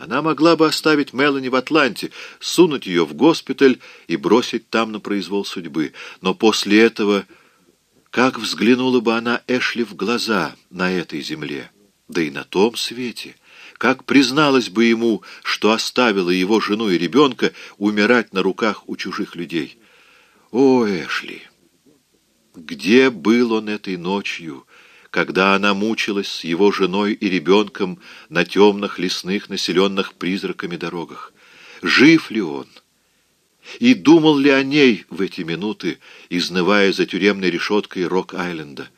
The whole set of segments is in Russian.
Она могла бы оставить Мелани в Атланте, сунуть ее в госпиталь и бросить там на произвол судьбы. Но после этого, как взглянула бы она Эшли в глаза на этой земле, да и на том свете, как призналась бы ему, что оставила его жену и ребенка умирать на руках у чужих людей. О, Эшли! Где был он этой ночью, когда она мучилась с его женой и ребенком на темных лесных, населенных призраками дорогах. Жив ли он? И думал ли о ней в эти минуты, изнывая за тюремной решеткой Рок-Айленда?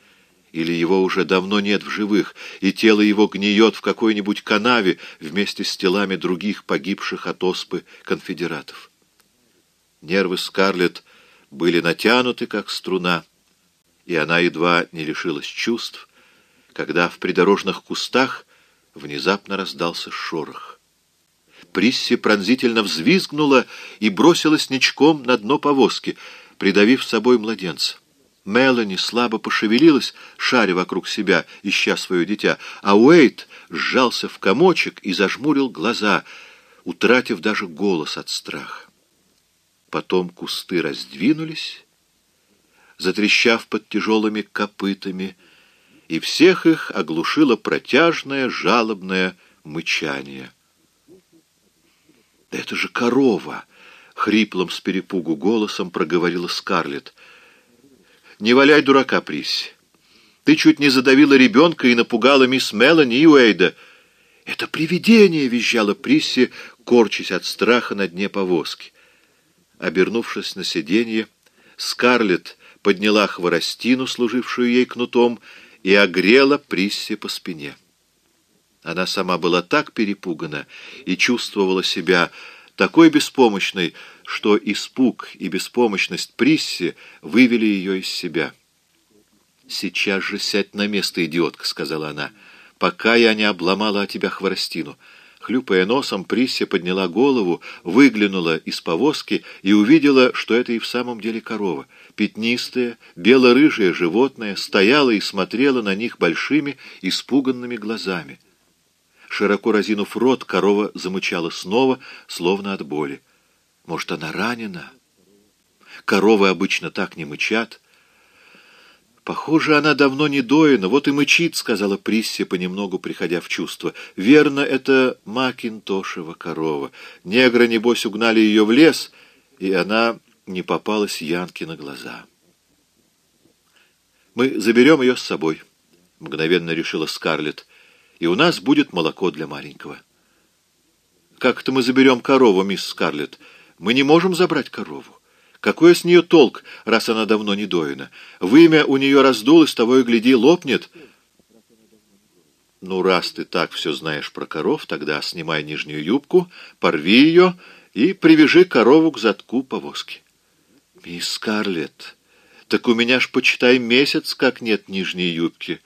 Или его уже давно нет в живых, и тело его гниет в какой-нибудь канаве вместе с телами других погибших от оспы конфедератов? Нервы Скарлетт были натянуты, как струна, и она едва не лишилась чувств, когда в придорожных кустах внезапно раздался шорох. Присси пронзительно взвизгнула и бросилась ничком на дно повозки, придавив с собой младенца. Мелани слабо пошевелилась, шаря вокруг себя, ища свое дитя, а Уэйт сжался в комочек и зажмурил глаза, утратив даже голос от страха. Потом кусты раздвинулись, затрещав под тяжелыми копытами, и всех их оглушило протяжное, жалобное мычание. «Да это же корова!» — хриплым с перепугу голосом проговорила Скарлетт. «Не валяй дурака, Присси. Ты чуть не задавила ребенка и напугала мисс Мелани и Уэйда». «Это привидение!» — визжала Присси, корчась от страха на дне повозки. Обернувшись на сиденье, Скарлетт подняла хворостину, служившую ей кнутом, и огрела Присси по спине. Она сама была так перепугана и чувствовала себя такой беспомощной, что испуг и беспомощность Присси вывели ее из себя. «Сейчас же сядь на место, идиотка», — сказала она, — «пока я не обломала от тебя хворостину». Хлюпая носом, Присси подняла голову, выглянула из повозки и увидела, что это и в самом деле корова. Пятнистое, бело-рыжее животное стояло и смотрело на них большими, испуганными глазами. Широко разинув рот, корова замычала снова, словно от боли. Может, она ранена? Коровы обычно так не мычат. «Похоже, она давно не доена, вот и мычит», — сказала Присси, понемногу приходя в чувство. «Верно, это Макинтошева корова. Негры, небось, угнали ее в лес, и она не попалась Янке на глаза». «Мы заберем ее с собой», — мгновенно решила Скарлетт, «и у нас будет молоко для маленького». «Как это мы заберем корову, мисс Скарлетт? Мы не можем забрать корову. Какой с нее толк, раз она давно не доена? Вымя у нее раздулось, того и гляди, лопнет. Ну, раз ты так все знаешь про коров, тогда снимай нижнюю юбку, порви ее и привяжи корову к задку повозки. Мисс Скарлетт, так у меня ж, почитай, месяц, как нет нижней юбки.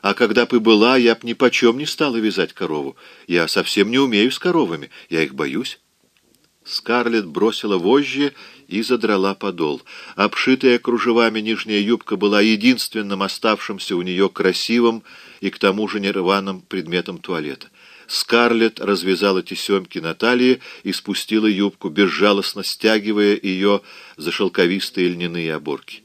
А когда бы была, я б ни почем не стала вязать корову. Я совсем не умею с коровами, я их боюсь. Скарлетт бросила вожжи и задрала подол. Обшитая кружевами нижняя юбка была единственным оставшимся у нее красивым и к тому же нерваным предметом туалета. Скарлетт развязала тесемки на талии и спустила юбку, безжалостно стягивая ее за шелковистые льняные оборки.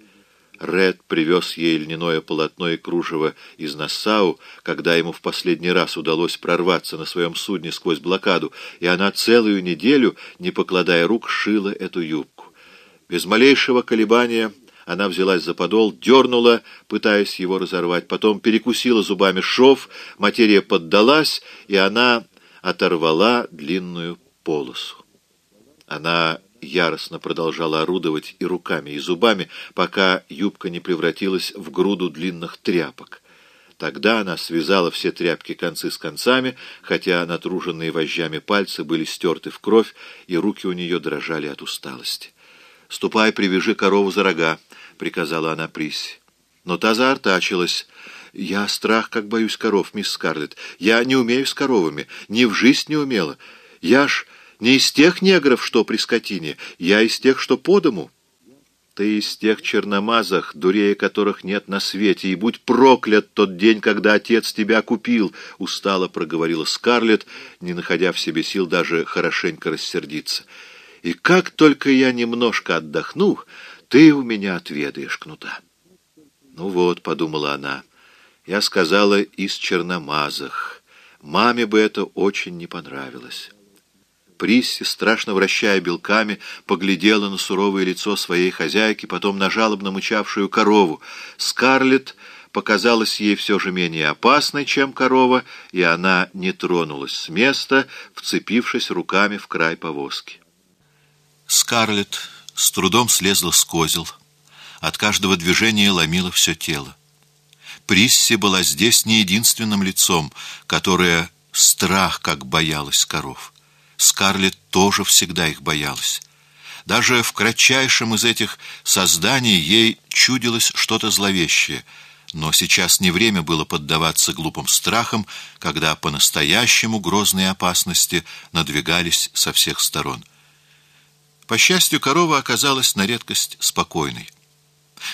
Ред привез ей льняное полотно и кружево из Нассау, когда ему в последний раз удалось прорваться на своем судне сквозь блокаду, и она целую неделю, не покладая рук, шила эту юбку. Без малейшего колебания она взялась за подол, дернула, пытаясь его разорвать, потом перекусила зубами шов, материя поддалась, и она оторвала длинную полосу. Она яростно продолжала орудовать и руками, и зубами, пока юбка не превратилась в груду длинных тряпок. Тогда она связала все тряпки концы с концами, хотя натруженные вожжами пальцы были стерты в кровь, и руки у нее дрожали от усталости. «Ступай, привяжи корову за рога», — приказала она Присси. Но та заортачилась. «Я страх, как боюсь коров, мисс Скарлетт. Я не умею с коровами, ни в жизнь не умела. Я ж не из тех негров, что при скотине, я из тех, что по дому». Ты из тех черномазах, дурее которых нет на свете, и будь проклят тот день, когда отец тебя купил, — устало проговорила Скарлетт, не находя в себе сил даже хорошенько рассердиться. И как только я немножко отдохну, ты у меня отведаешь кнута. Ну вот, — подумала она, — я сказала из черномазах. Маме бы это очень не понравилось. Присси, страшно вращая белками, поглядела на суровое лицо своей хозяйки, потом на жалобно мычавшую корову. Скарлетт показалась ей все же менее опасной, чем корова, и она не тронулась с места, вцепившись руками в край повозки. Скарлетт с трудом слезла с козел. От каждого движения ломило все тело. Присси была здесь не единственным лицом, которое страх как боялась коров. Скарлетт тоже всегда их боялась. Даже в кратчайшем из этих созданий ей чудилось что-то зловещее, но сейчас не время было поддаваться глупым страхам, когда по-настоящему грозные опасности надвигались со всех сторон. По счастью, корова оказалась на редкость спокойной.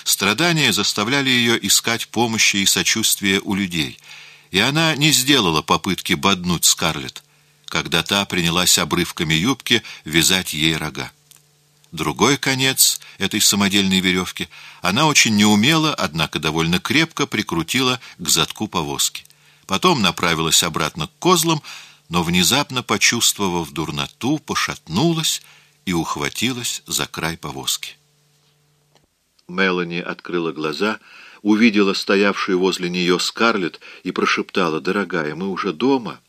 Страдания заставляли ее искать помощи и сочувствия у людей, и она не сделала попытки боднуть Скарлетт когда та принялась обрывками юбки вязать ей рога. Другой конец этой самодельной веревки она очень неумело, однако довольно крепко прикрутила к задку повозки. Потом направилась обратно к козлам, но внезапно, почувствовав дурноту, пошатнулась и ухватилась за край повозки. Мелани открыла глаза, увидела стоявшую возле нее Скарлетт и прошептала, «Дорогая, мы уже дома?»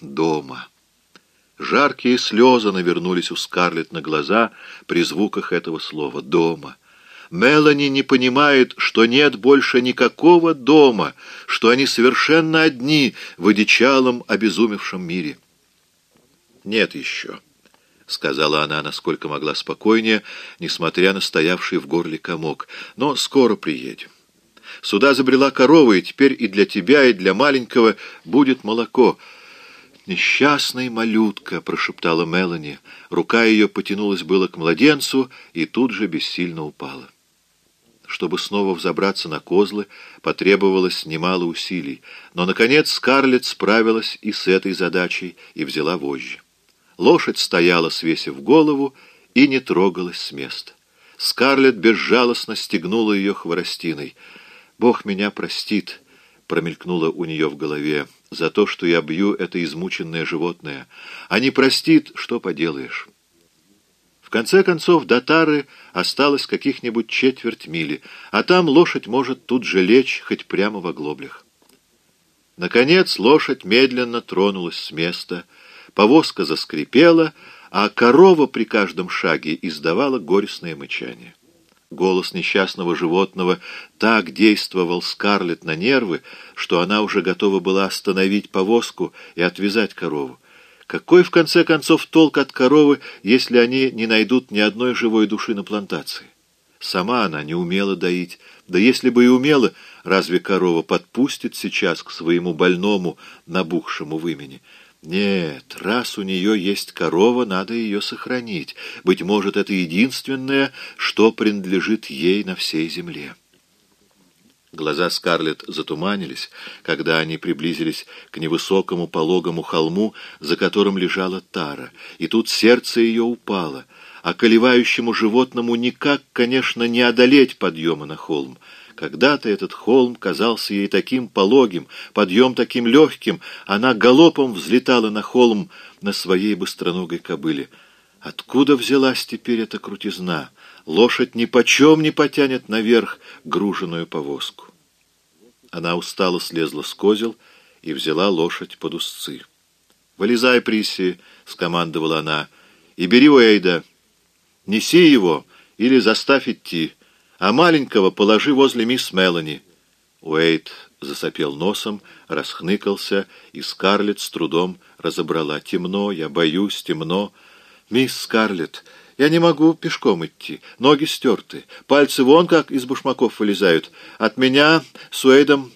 «Дома». Жаркие слезы навернулись у Скарлетт на глаза при звуках этого слова «дома». Мелани не понимает, что нет больше никакого дома, что они совершенно одни в одичалом, обезумевшем мире. «Нет еще», — сказала она, насколько могла спокойнее, несмотря на стоявший в горле комок, — «но скоро приедем. Сюда забрела корова, и теперь и для тебя, и для маленького будет молоко». «Несчастный малютка!» — прошептала Мелани. Рука ее потянулась было к младенцу и тут же бессильно упала. Чтобы снова взобраться на козлы, потребовалось немало усилий, но, наконец, Скарлетт справилась и с этой задачей и взяла вожжи. Лошадь стояла, свесив голову, и не трогалась с места. Скарлетт безжалостно стегнула ее хворостиной. «Бог меня простит!» — промелькнуло у нее в голове за то, что я бью это измученное животное, а не простит, что поделаешь. В конце концов, до Тары осталось каких-нибудь четверть мили, а там лошадь может тут же лечь, хоть прямо в оглоблях. Наконец лошадь медленно тронулась с места, повозка заскрипела, а корова при каждом шаге издавала горестное мычание. Голос несчастного животного так действовал Скарлетт на нервы, что она уже готова была остановить повозку и отвязать корову. Какой, в конце концов, толк от коровы, если они не найдут ни одной живой души на плантации? Сама она не умела доить. Да если бы и умела, разве корова подпустит сейчас к своему больному, набухшему вымени? Нет, раз у нее есть корова, надо ее сохранить. Быть может, это единственное, что принадлежит ей на всей земле. Глаза Скарлетт затуманились, когда они приблизились к невысокому пологому холму, за которым лежала Тара, и тут сердце ее упало, а колевающему животному никак, конечно, не одолеть подъема на холм — когда-то этот холм казался ей таким пологим, подъем таким легким, она галопом взлетала на холм на своей быстроногой кобыле. Откуда взялась теперь эта крутизна? Лошадь ни почем не потянет наверх груженную повозку. Она устало слезла с козел и взяла лошадь под узцы. «Вылезай, Приси!» — скомандовала она. «И бери Уэйда. Неси его или заставь идти» а маленького положи возле мисс Мелани». Уэйт засопел носом, расхныкался, и Скарлетт с трудом разобрала. «Темно, я боюсь, темно. Мисс Скарлетт, я не могу пешком идти. Ноги стерты, пальцы вон как из башмаков вылезают. От меня с Уэйдом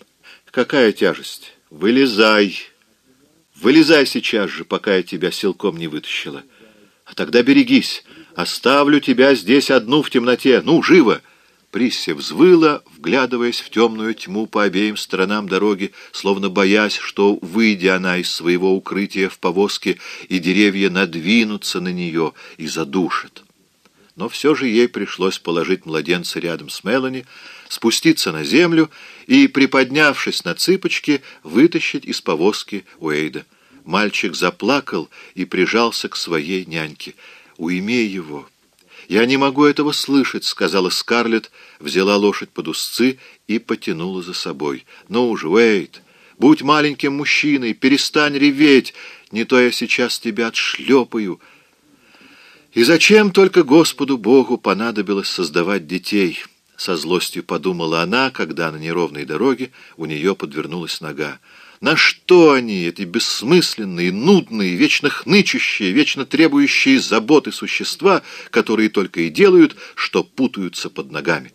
какая тяжесть? Вылезай! Вылезай сейчас же, пока я тебя силком не вытащила. А тогда берегись, Оставлю тебя здесь одну в темноте. Ну, живо!» Присси взвыла, вглядываясь в темную тьму по обеим сторонам дороги, словно боясь, что, выйдя она из своего укрытия в повозке, и деревья надвинутся на нее и задушат. Но все же ей пришлось положить младенца рядом с Мелани, спуститься на землю и, приподнявшись на цыпочки, вытащить из повозки Уэйда. Мальчик заплакал и прижался к своей няньке. «Уйми его!» «Я не могу этого слышать», — сказала Скарлетт, взяла лошадь под узцы и потянула за собой. «Ну уже, Уэйд, будь маленьким мужчиной, перестань реветь, не то я сейчас тебя отшлепаю». И зачем только Господу Богу понадобилось создавать детей? Со злостью подумала она, когда на неровной дороге у нее подвернулась нога. На что они, эти бессмысленные, нудные, вечно хнычущие, вечно требующие заботы существа, которые только и делают, что путаются под ногами?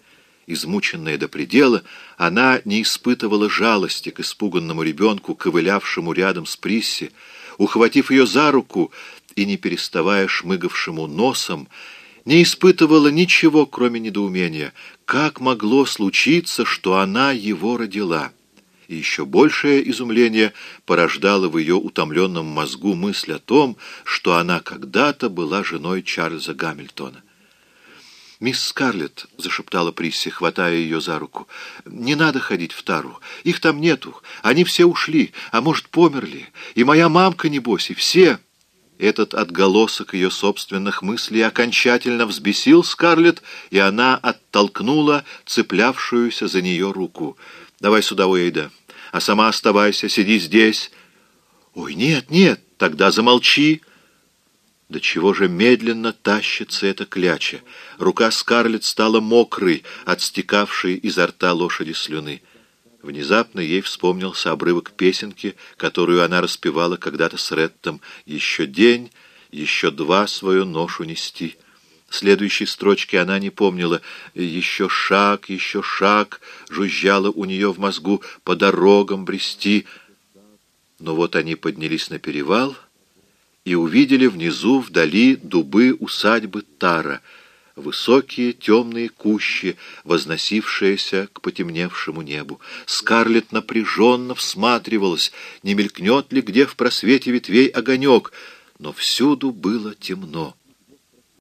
Измученная до предела, она не испытывала жалости к испуганному ребенку, ковылявшему рядом с Присси. Ухватив ее за руку и не переставая шмыгавшему носом, не испытывала ничего, кроме недоумения. Как могло случиться, что она его родила? И еще большее изумление порождало в ее утомленном мозгу мысль о том, что она когда-то была женой Чарльза Гамильтона. «Мисс Скарлетт», — зашептала Присси, хватая ее за руку, — «не надо ходить в Тару. Их там нету. Они все ушли, а может, померли. И моя мамка, небось, и все...» Этот отголосок ее собственных мыслей окончательно взбесил Скарлетт, и она оттолкнула цеплявшуюся за нее руку. «Давай сюда, Уэйда а сама оставайся, сиди здесь. Ой, нет, нет, тогда замолчи. До чего же медленно тащится эта кляча. Рука Скарлетт стала мокрой, отстекавшей изо рта лошади слюны. Внезапно ей вспомнился обрывок песенки, которую она распевала когда-то с Реттом. «Еще день, еще два свою ношу нести». Следующей строчки она не помнила. «Еще шаг, еще шаг», — жужжало у нее в мозгу, — «по дорогам брести». Но вот они поднялись на перевал и увидели внизу вдали дубы усадьбы Тара, высокие темные кущи, возносившиеся к потемневшему небу. Скарлетт напряженно всматривалась, не мелькнет ли где в просвете ветвей огонек, но всюду было темно.